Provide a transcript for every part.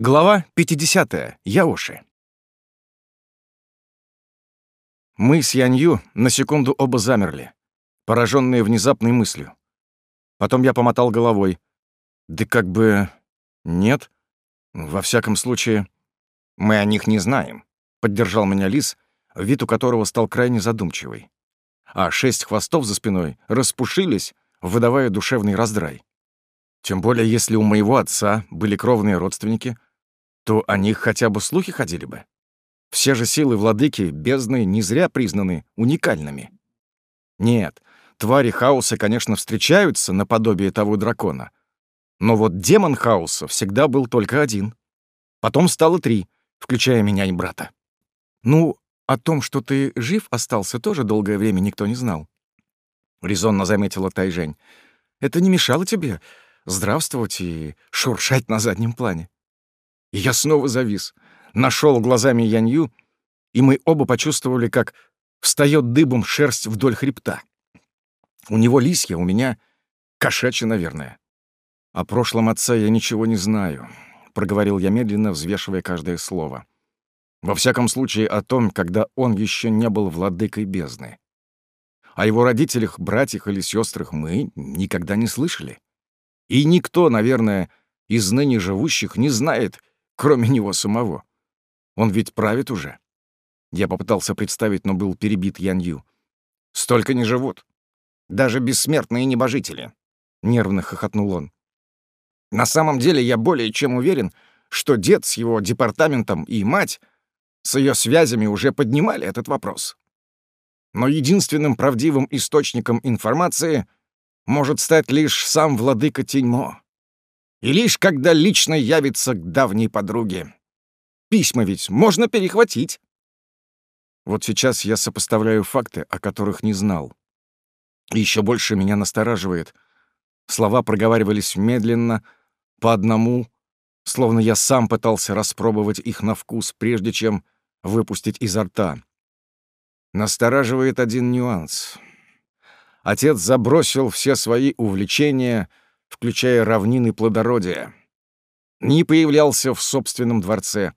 Глава 50. Яоши. Мы с Янью на секунду оба замерли, пораженные внезапной мыслью. Потом я помотал головой. Да как бы... нет. Во всяком случае... Мы о них не знаем, — поддержал меня лис, вид у которого стал крайне задумчивый. А шесть хвостов за спиной распушились, выдавая душевный раздрай. Тем более, если у моего отца были кровные родственники — то о них хотя бы слухи ходили бы. Все же силы владыки бездны не зря признаны уникальными. Нет, твари хаоса, конечно, встречаются наподобие того дракона. Но вот демон хаоса всегда был только один. Потом стало три, включая меня и брата. Ну, о том, что ты жив остался, тоже долгое время никто не знал. Резонно заметила Тайжень. Это не мешало тебе здравствовать и шуршать на заднем плане. И я снова завис, нашел глазами Янью, и мы оба почувствовали, как встает дыбом шерсть вдоль хребта. У него лисья, у меня кошачья, наверное. О прошлом отца я ничего не знаю, — проговорил я медленно, взвешивая каждое слово. Во всяком случае, о том, когда он еще не был владыкой бездны. О его родителях, братьях или сестрах мы никогда не слышали. И никто, наверное, из ныне живущих не знает, кроме него самого. Он ведь правит уже. Я попытался представить, но был перебит Янью. Столько не живут. Даже бессмертные небожители. Нервно хохотнул он. На самом деле я более чем уверен, что дед с его департаментом и мать с ее связями уже поднимали этот вопрос. Но единственным правдивым источником информации может стать лишь сам владыка Теньмо. И лишь когда лично явится к давней подруге. Письма ведь можно перехватить. Вот сейчас я сопоставляю факты, о которых не знал. И еще больше меня настораживает. Слова проговаривались медленно, по одному, словно я сам пытался распробовать их на вкус, прежде чем выпустить изо рта. Настораживает один нюанс. Отец забросил все свои увлечения — включая равнины плодородия. Не появлялся в собственном дворце.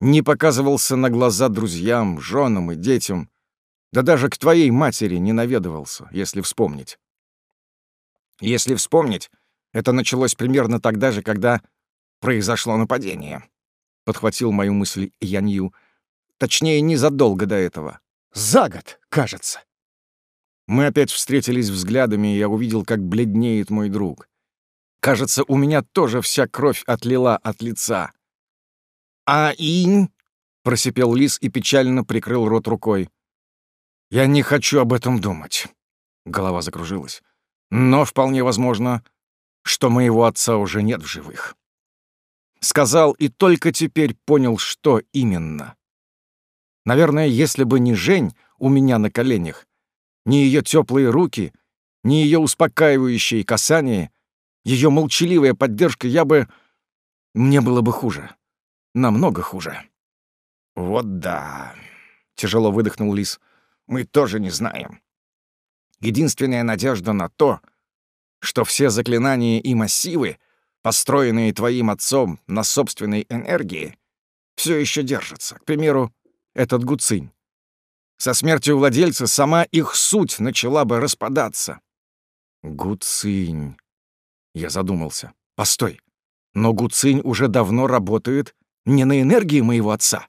Не показывался на глаза друзьям, женам и детям. Да даже к твоей матери не наведывался, если вспомнить. Если вспомнить, это началось примерно тогда же, когда произошло нападение. Подхватил мою мысль Янью. Точнее, незадолго до этого. За год, кажется. Мы опять встретились взглядами, и я увидел, как бледнеет мой друг. Кажется, у меня тоже вся кровь отлила от лица. «А инь?» — просипел лис и печально прикрыл рот рукой. «Я не хочу об этом думать». Голова закружилась. «Но вполне возможно, что моего отца уже нет в живых». Сказал и только теперь понял, что именно. Наверное, если бы не Жень у меня на коленях, ни ее теплые руки, ни ее успокаивающие касания, ее молчаливая поддержка, я бы... Мне было бы хуже. Намного хуже. «Вот да», — тяжело выдохнул Лис, — «мы тоже не знаем. Единственная надежда на то, что все заклинания и массивы, построенные твоим отцом на собственной энергии, все еще держатся. К примеру, этот гуцинь. Со смертью владельца сама их суть начала бы распадаться. Гуцинь. Я задумался. Постой. Но Гуцинь уже давно работает не на энергии моего отца.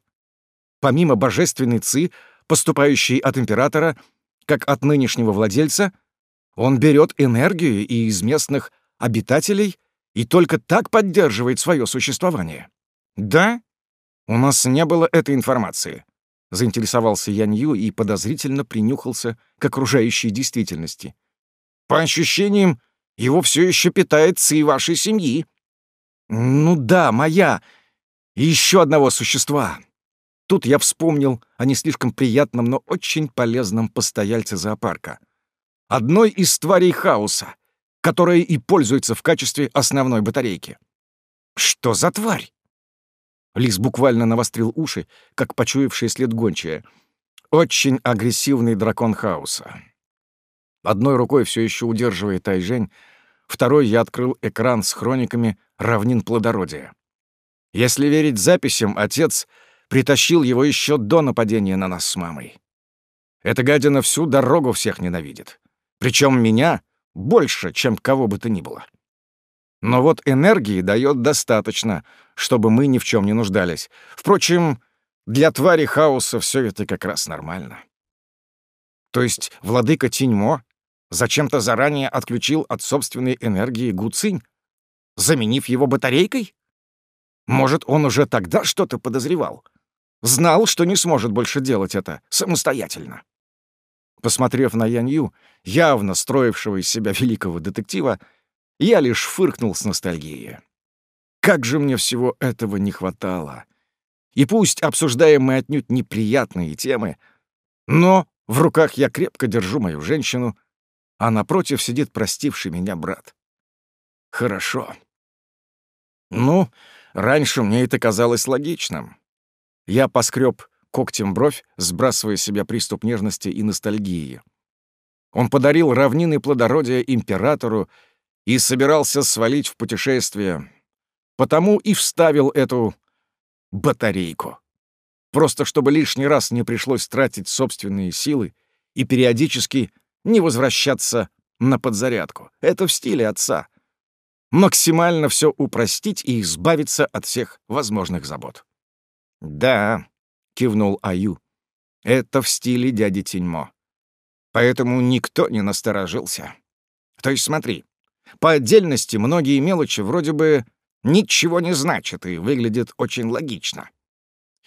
Помимо божественной ци, поступающей от императора, как от нынешнего владельца, он берет энергию и из местных обитателей и только так поддерживает свое существование. Да, у нас не было этой информации. Заинтересовался Янью и подозрительно принюхался к окружающей действительности. «По ощущениям, его все еще питает ци вашей семьи». «Ну да, моя. И еще одного существа». Тут я вспомнил о не слишком приятном, но очень полезном постояльце зоопарка. Одной из тварей хаоса, которая и пользуется в качестве основной батарейки. Что за тварь? Лис буквально навострил уши, как почуявший след гончая. Очень агрессивный дракон хаоса. Одной рукой все еще удерживая Тайжень, второй я открыл экран с хрониками равнин плодородия. Если верить записям, отец притащил его еще до нападения на нас с мамой. Эта гадина всю дорогу всех ненавидит. Причем меня больше, чем кого бы то ни было. Но вот энергии дает достаточно, чтобы мы ни в чем не нуждались. Впрочем, для твари хаоса все это как раз нормально. То есть владыка Тиньмо зачем-то заранее отключил от собственной энергии Гуцинь, заменив его батарейкой? Может, он уже тогда что-то подозревал? Знал, что не сможет больше делать это самостоятельно. Посмотрев на Янью, явно строившего из себя великого детектива, я лишь фыркнул с ностальгией. Как же мне всего этого не хватало. И пусть обсуждаем мы отнюдь неприятные темы, но в руках я крепко держу мою женщину, а напротив сидит простивший меня брат. Хорошо. Ну, раньше мне это казалось логичным. Я поскреб когтем бровь, сбрасывая с себя приступ нежности и ностальгии. Он подарил равнины плодородия императору и собирался свалить в путешествие. Потому и вставил эту батарейку. Просто чтобы лишний раз не пришлось тратить собственные силы и периодически не возвращаться на подзарядку. Это в стиле отца. Максимально все упростить и избавиться от всех возможных забот. «Да», — кивнул Аю, — «это в стиле дяди Тиньмо. Поэтому никто не насторожился. То есть смотри, по отдельности многие мелочи вроде бы ничего не значат и выглядят очень логично.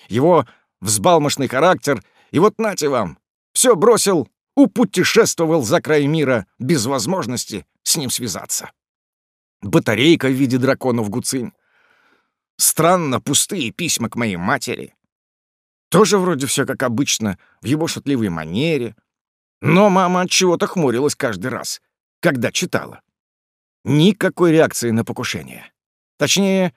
Его взбалмошный характер, и вот нате вам, все бросил, упутешествовал за край мира без возможности с ним связаться. Батарейка в виде драконов Гуцинь. Странно пустые письма к моей матери. Тоже вроде все как обычно, в его шутливой манере. Но мама от чего-то хмурилась каждый раз, когда читала. Никакой реакции на покушение. Точнее,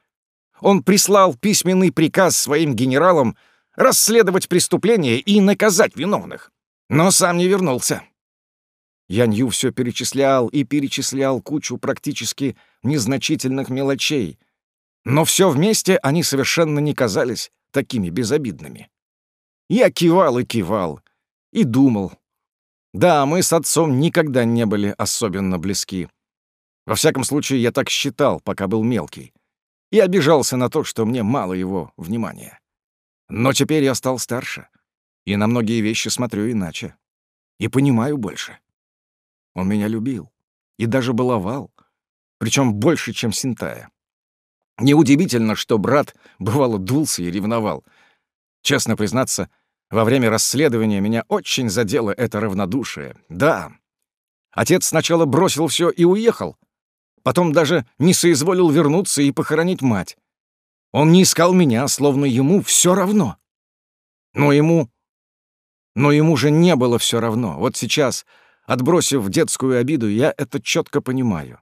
он прислал письменный приказ своим генералам расследовать преступление и наказать виновных, но сам не вернулся. Янью все перечислял и перечислял кучу практически незначительных мелочей — но все вместе они совершенно не казались такими безобидными. Я кивал и кивал, и думал. Да, мы с отцом никогда не были особенно близки. Во всяком случае, я так считал, пока был мелкий. И обижался на то, что мне мало его внимания. Но теперь я стал старше, и на многие вещи смотрю иначе. И понимаю больше. Он меня любил и даже баловал, причем больше, чем Синтая. Неудивительно, что брат бывало дулся и ревновал. Честно признаться, во время расследования меня очень задело это равнодушие. Да, отец сначала бросил все и уехал, потом даже не соизволил вернуться и похоронить мать. Он не искал меня, словно ему все равно. Но ему... Но ему же не было все равно. Вот сейчас, отбросив детскую обиду, я это четко понимаю.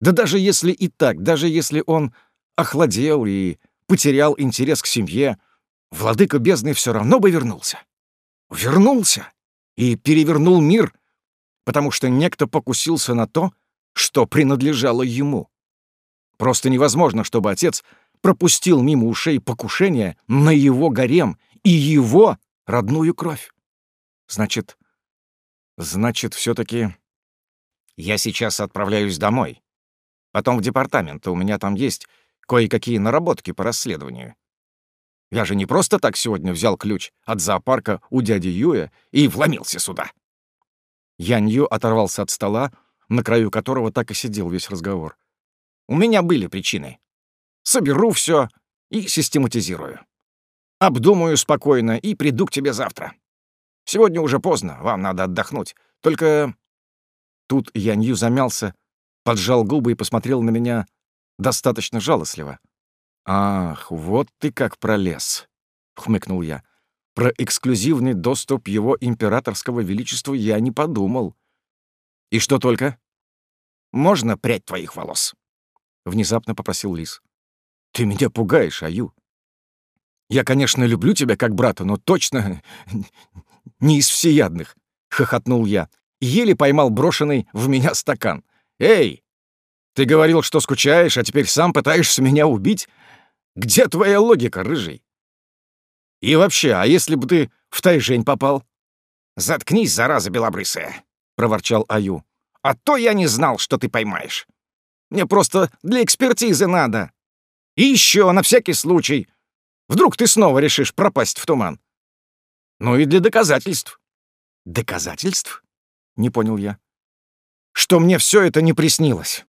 Да даже если и так, даже если он охладел и потерял интерес к семье, владыка бездны все равно бы вернулся. Вернулся и перевернул мир, потому что некто покусился на то, что принадлежало ему. Просто невозможно, чтобы отец пропустил мимо ушей покушение на его гарем и его родную кровь. Значит, значит, все таки я сейчас отправляюсь домой. Потом в департамент, у меня там есть кое-какие наработки по расследованию. Я же не просто так сегодня взял ключ от зоопарка у дяди Юя и вломился сюда. Янь Ю оторвался от стола, на краю которого так и сидел весь разговор. У меня были причины. Соберу все и систематизирую. Обдумаю спокойно и приду к тебе завтра. Сегодня уже поздно, вам надо отдохнуть. Только...» Тут Янью замялся, поджал губы и посмотрел на меня достаточно жалостливо. «Ах, вот ты как пролез!» — хмыкнул я. «Про эксклюзивный доступ его императорского величества я не подумал». «И что только?» «Можно прядь твоих волос?» — внезапно попросил Лис. «Ты меня пугаешь, Аю. Я, конечно, люблю тебя как брата, но точно не из всеядных», — хохотнул я. Еле поймал брошенный в меня стакан. «Эй, ты говорил, что скучаешь, а теперь сам пытаешься меня убить? Где твоя логика, рыжий? И вообще, а если бы ты в Тайжень попал? Заткнись, зараза белобрысая, проворчал Аю. А то я не знал, что ты поймаешь. Мне просто для экспертизы надо. И еще на всякий случай. Вдруг ты снова решишь пропасть в туман. Ну и для доказательств. Доказательств? Не понял я. Что мне все это не приснилось.